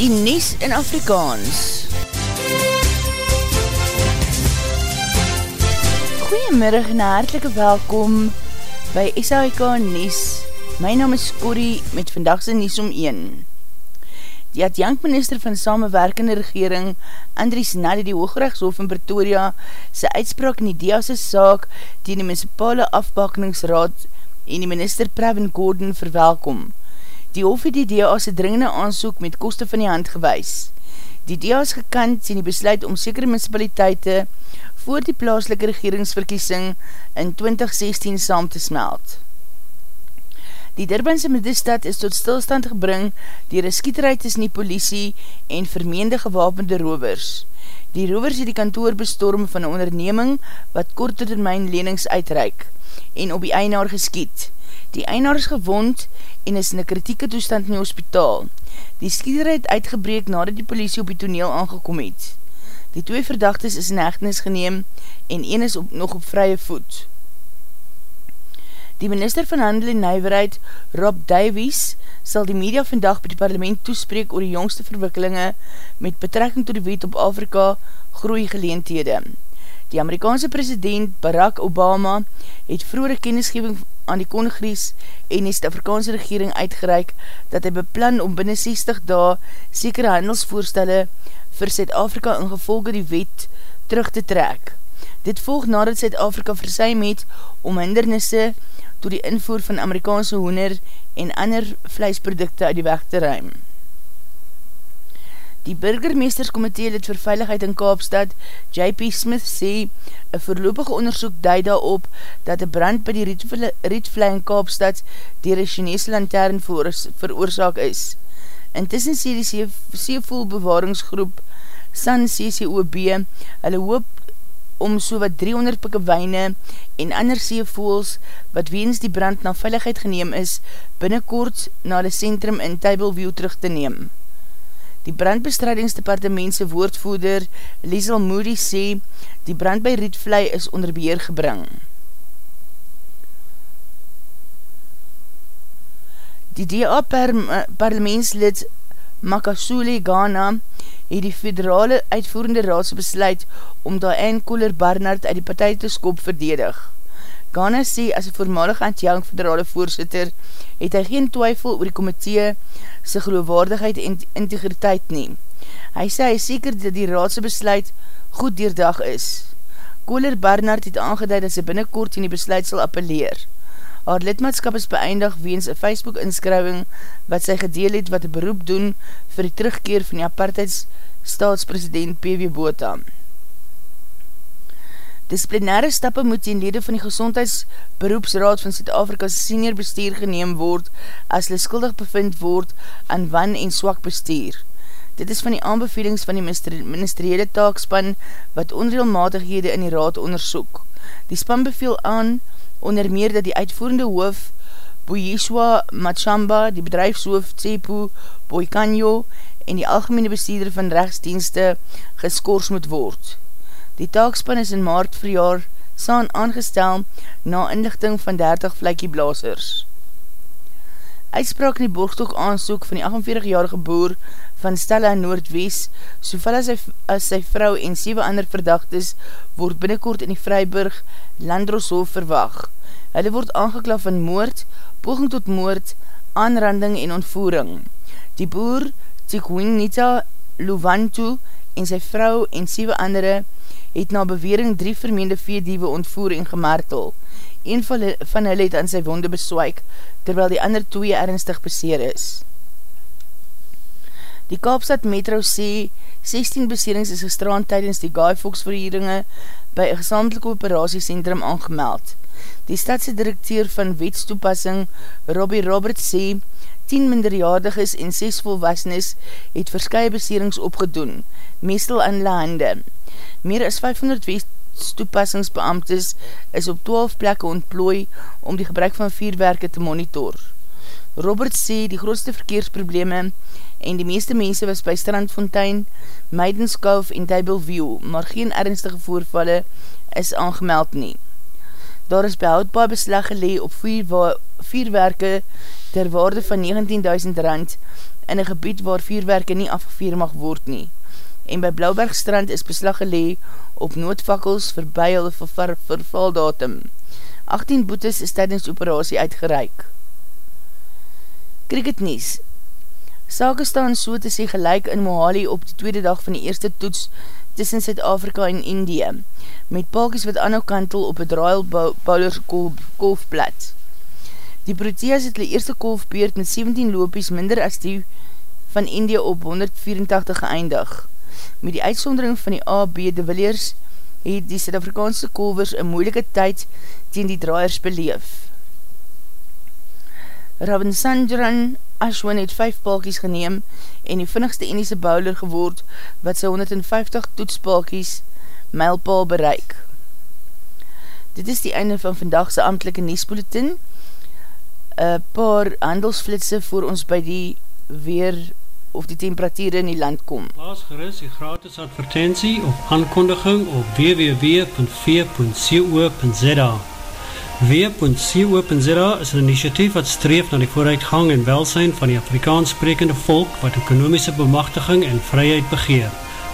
die Nies in Afrikaans. Goeiemiddag en hartelike welkom by SAIK Nies. My naam is Corrie met vandagse Nies om 1. Die adjankminister van samenwerkende regering, Andries Nadi die Hoogrechtshof in Pretoria, sy uitspraak in die Diase saak die die municipale afbakningsraad en die minister Pravin Gordon verwelkom. Die hof het die DA se dringende aansoek met koste van die hand gewys. Die DA is gekant sien die besluit om sekere municipaliteite voor die plaaslike regeringsverkiesing in 2016 saam te smelt. Die Durbanse Medestad is tot stilstand gebring dier een skieterij tussen die politie en vermeende gewapende rovers. Die rovers het die kantoor bestorm van een onderneming wat korte termijn lenings uitreik en op die einaar geskiet. Die einaar is gewond en is in een kritieke toestand in die hospitaal. Die skieder het uitgebreek nadat die politie op die toneel aangekom het. Die twee verdachtes is in hechtenis geneem en een is op, nog op vrye voet. Die minister van Handel en Nijverheid, Rob Davies, sal die media vandag by die parlement toespreek oor die jongste verwikkelinge met betrekking tot die wet op Afrika groei geleentede. Die Amerikaanse president Barack Obama het vroere kennisgeving aan die kongres en die Afrikaanse regering uitgereik dat hy beplan om binnen 60 dae sekere handelsvoorstelle vir Zuid-Afrika in gevolge die wet terug te trek. Dit volg nadat Zuid-Afrika versuim het om hindernisse door die invoer van Amerikaanse hoender en ander vleisprodukte uit die weg te ruim. Die burgermeesterskomitee lid vir veiligheid in Kaapstad, J.P. Smith, sê, een voorlopige onderzoek duid daarop dat een brand by die rietvlei in Kaapstad dier een Chinese lantern veroorzaak is. Intussen sê die seevoel bewaringsgroep San CCOB, hulle hoop om so wat 300 pikke weine en ander seevoels wat weens die brand na veiligheid geneem is, binnenkort na die centrum in Tableview terug te neem. Die brandbestrijdingsdepartementse woordvoerder Liesel Moody sê, die brand by Rietvlei is onder beheer gebring. Die DA parlementslid Makasule Ghana het die federale uitvoerende raadse besluit om Diane Kohler Barnard uit die partij te skop verdedig. Ghana sê as een voormalig anti-young federale voorzitter het hy geen twyfel oor die komitee sy geloofwaardigheid en integriteit neem. Hy sê hy seker dat die raadse besluit goed deerdag is. Kohler Barnard het aangeduid dat sy binnenkort in die besluit sal appelleer. Haar lidmaatskap is beëindig weens een Facebook inskrywing wat sy gedeel het wat een beroep doen vir die terugkeer van die apartheids staatspresident P.W. Bota. Disciplinaire stappe moet in lede van die Gezondheidsberoepsraad van Zuid-Afrika's senior bestuur geneem word as hulle skuldig bevind word aan wan en swak bestuur. Dit is van die aanbevelings van die ministeriële taakspan wat onreelmatighede in die raad onderzoek. Die span beveel aan onder meer dat die uitvoerende hoof Boyeshwa Machamba, die bedrijfshoof Tsepu Boykanyo en die algemene bestuurder van rechtsdienste geskoors moet word. Die taakspan is in maart verjaar saan aangestel na inlichting van 30 vlekkieblasers. Uitspraak in die borgtoog aansoek van die 48-jarige boer van Stella Noordwest, soveel as sy, as sy vrou en 7 ander verdachtes, word binnenkort in die Vryburg Landroshof verwag. Hulle word aangeklaaf van moord, poging tot moord, aanranding en ontvoering. Die boer, Tikwinita Luvantu en sy vrou en 7 andere het na bewering drie vermeende veediewe ontvoer en gemartel. Een van hulle het aan sy wonde beswaik, terwyl die ander twee ernstig beseer is. Die Kaapstad Metro sê, 16 beserings is gestraan tydens die Guy Fawkes verhieringe by een gesamelike operatiecentrum aangemeld. Die stadse directeur van wetstoepassing, Robbie Roberts sê, 10 minderjaardiges en 6 volwassenes het verskye beserings opgedoen, meestal aan hulle hande. Meer as 500 westtoepassingsbeamtes is op 12 plekke ontplooi om die gebruik van vierwerke te monitor. Robert sê die grootste verkeersprobleme en die meeste mense was by Strandfontein, Maidenskov en Tableview, maar geen ernstige voorvalle is aangemeld nie. Daar is behoudbaar beslag gelee op vierwerke ter waarde van 19.000 rand in een gebied waar vierwerke nie afgeveer mag word nie. En by Blaubergstrand is beslag gelee op noodvakkels verby hulle ver vervaldatum. 18 boetes is tydens operatie uitgereik. Cricket Nies Sake staan so te sê gelijk in Mohali op die tweede dag van die eerste toets tussen Zuid-Afrika en Indië, met palkies wat anno kantel op het Royal Bowlers golfblad. Die Proteas het die eerste golfbeurt met 17 loopies minder as die van Indië op 184 geëindig. Met die uitsondering van die A, B, de Williers, het die Zuid-Afrikaanse kolvers een moeilike tyd teen die draaiers beleef. Ravensandran Ashwin het 5 palkies geneem en die vinnigste Indiese bouler geword wat sy 150 toetspalkies mijlpaal bereik. Dit is die einde van vandagse amtelike Niespolitin. Een paar handelsflitse voor ons by die weer of die temperatuur in die land kom. Plaas geris die gratis advertentie of aankondiging op www.v.co.za W.co.za is een initiatief wat streef na die vooruitgang en welsijn van die Afrikaans sprekende volk wat ekonomische bemachtiging en vryheid begeer,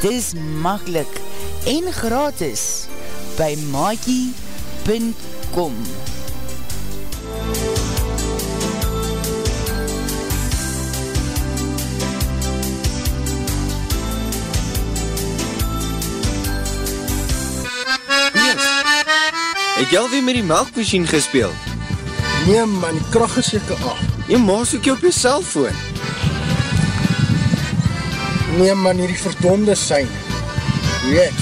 Dis makkelijk en gratis by maakie.com Het jy alweer met die melkmachine gespeeld? Nee man, die kracht is jyke af. Jy maas ook jy op jy cellfoon. Nee man, hier die verdonde sein. Weet,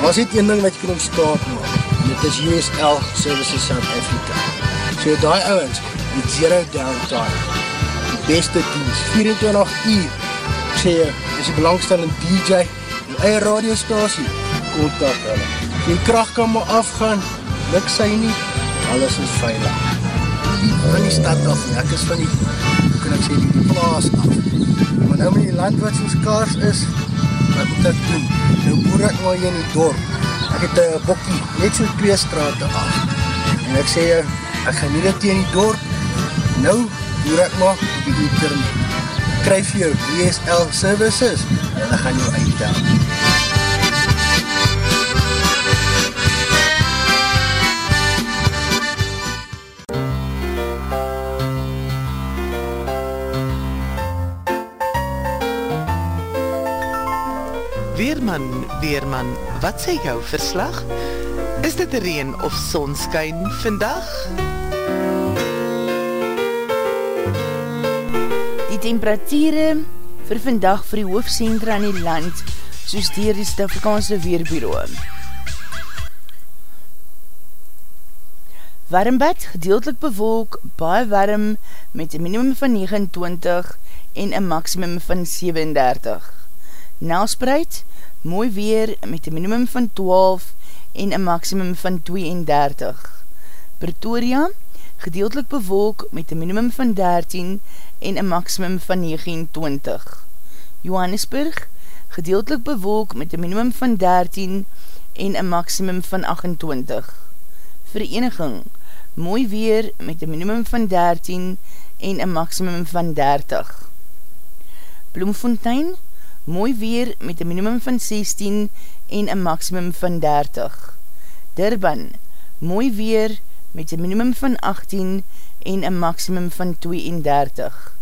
was dit een ding wat jy kan ontstaat maak. Dit is USL Services South Africa. So die ouwens, die zero downtime. Die beste dienst, 24 uur. Ek sê jy, is die belangstellende DJ, die eie radiostasie, kontak hulle. Die kracht kan maar afgaan, luk sy nie, alles is veilig. Van die stad af, ek is van die, hoe kan ek sê, die plaas af land wat soos kaars is, wat moet ek doen? Nou boer ek maar hier in die dorp. Ek het een bokkie, net so twee straten af. En ek sê, ek gaan nie dit in die dorp. Nou boer ek maar op die internet. skryf jou DSL services en hulle gaan jou uitdaan. Weerman, Weerman, wat sê jou verslag? Is dit reen of sonskyn vandag? Die temperatuurde vir vandag vir die hoofdcentra in die land, soos dier die Stafrikaanse Weerbureau. Warmbad, gedeeltelik bewolk, baie warm, met een minimum van 29 en een maximum van 37. Nelspreid, mooi weer met een minimum van 12 en een maximum van 32. Pretoria, gedeeltelik bewolk met een minimum van 13 en een maximum van 29. Johannesburg, gedeeltelik bewolk met een minimum van 13 en een maximum van 28. Vereniging, mooi weer met een minimum van 13 en een maximum van 30. Bloemfontein, mooi weer met een minimum van 16 en een maximum van 30. Durban, mooi weer met een minimum van 18 en een maximum van 32.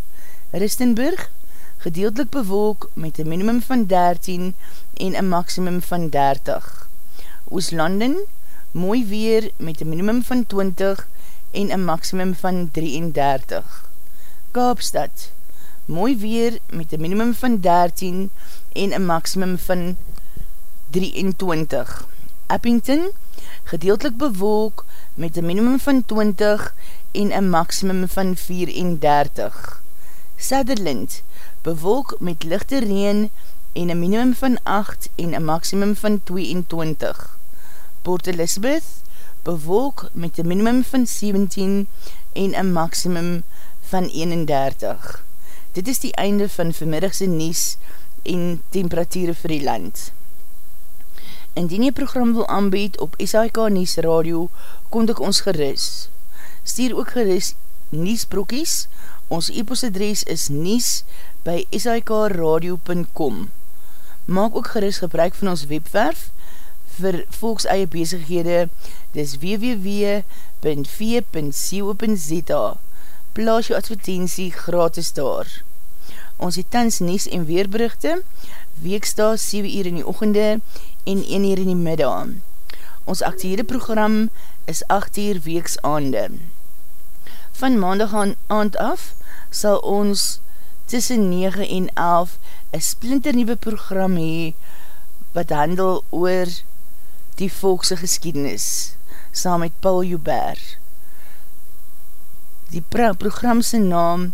Ristenburg, gedeeltelik bewolk met een minimum van 13 en een maximum van 30. Ooslanden, mooi weer met een minimum van 20 en een maximum van 33. Kaapstad, mooi weer met een minimum van 13 en een maximum van 23. Eppington, gedeeltelik bewolk met een minimum van 20 en een maximum van 34. Sutherland, bewolk met lichte reen en een minimum van 8 en een maximum van 22. Port Elizabeth, bewolk met een minimum van 17 en een maximum van 31. Dit is die einde van vanmiddagse nies en temperatuur vir die land. Indien jy program wil aanbied op SHK Nies Radio, kon ek ons geris. Stuur ook geris Niesbroekies. Ons e-postadres is nies by shkradio.com Maak ook geris gebruik van ons webwerf vir volks eie bezighede. Dis www.v.co.za Plaas jou advertentie gratis daar. Ons het tans nies en weerberichte, weeksta 7 uur in die ochende en 1 uur in die middag. Ons actiehede program is 8 uur weeks aande. Van maandag aan aand af sal ons tussen 9 en 11 een splinternieuwe program hee wat handel oor die volkse geschiedenis saam met Paul Joubert. Die programse naam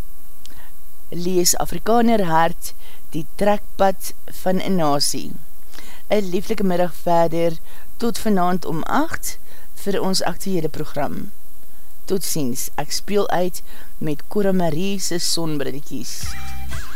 lees Afrikaner hart die trekpad van een nasie. Een lieflike middag verder tot vanavond om 8 vir ons actiehede program. Tot ziens, ek speel uit met Cora Marie se sonbrilletjies. MUZIEK